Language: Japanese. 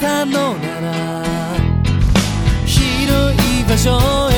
たのなら広い場所